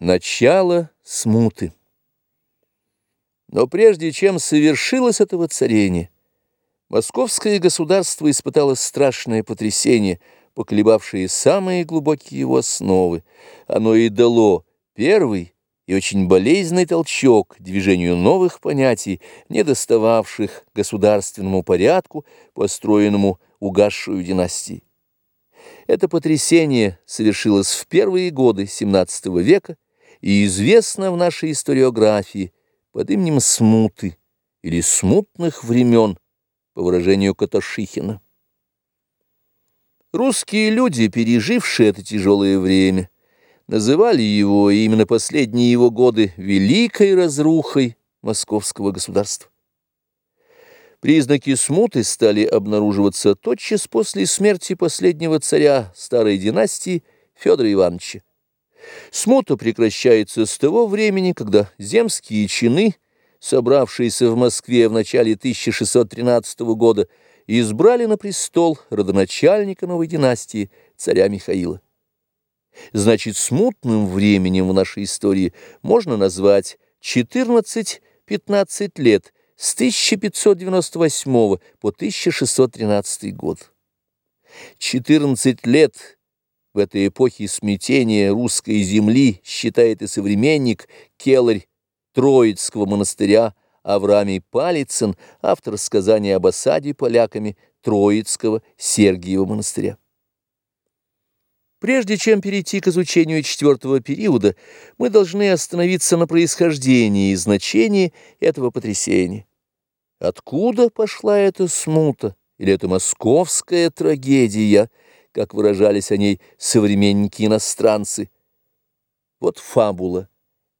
Начало смуты. Но прежде чем совершилось это воцарение, московское государство испытало страшное потрясение, поколебавшее самые глубокие его основы. Оно и дало первый и очень болезненный толчок движению новых понятий, не достававших государственному порядку, построенному угасшую династией. Это потрясение совершилось в первые годы XVII века, и известна в нашей историографии под именем Смуты или Смутных времен, по выражению Каташихина. Русские люди, пережившие это тяжелое время, называли его именно последние его годы великой разрухой московского государства. Признаки смуты стали обнаруживаться тотчас после смерти последнего царя старой династии Федора Ивановича. Смута прекращается с того времени, когда земские чины, собравшиеся в Москве в начале 1613 года, избрали на престол родоначальника новой династии, царя Михаила. Значит, смутным временем в нашей истории можно назвать 14-15 лет с 1598 по 1613 год. 14 лет – в этой эпохе смятения русской земли считает и современник Келарь Троицкого монастыря Авраамий Палицын, автор сказания об осаде поляками Троицкого Сергиева монастыря. Прежде чем перейти к изучению четвертого периода, мы должны остановиться на происхождении и значении этого потрясения. Откуда пошла эта смута, или эта московская трагедия – как выражались о ней современники-иностранцы. Вот фабула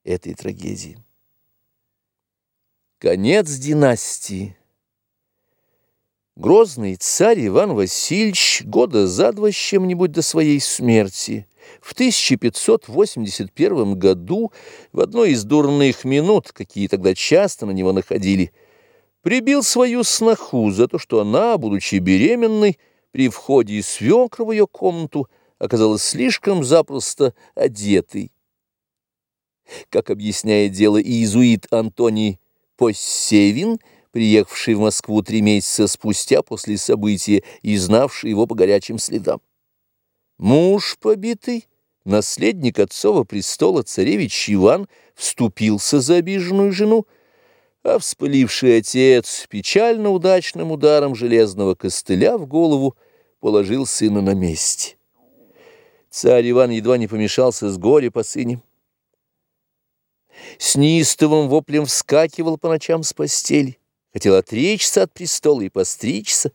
этой трагедии. Конец династии. Грозный царь Иван Васильевич года за два с чем-нибудь до своей смерти в 1581 году в одной из дурных минут, какие тогда часто на него находили, прибил свою сноху за то, что она, будучи беременной, при входе свекра в ее комнату оказалась слишком запросто одетой. Как объясняет дело иезуит Антоний Поссевин, приехавший в Москву три месяца спустя после события и знавший его по горячим следам. Муж побитый, наследник отцова престола царевич Иван, вступился за обиженную жену, а вспыливший отец печально удачным ударом железного костыля в голову положил сына на месте. Царь Иван едва не помешался с горя по сыне. С неистовым воплем вскакивал по ночам с постели, хотел отречься от престола и постричься.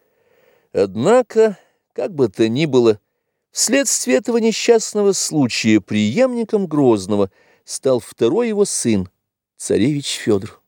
Однако, как бы то ни было, вследствие этого несчастного случая преемником Грозного стал второй его сын, царевич Федор.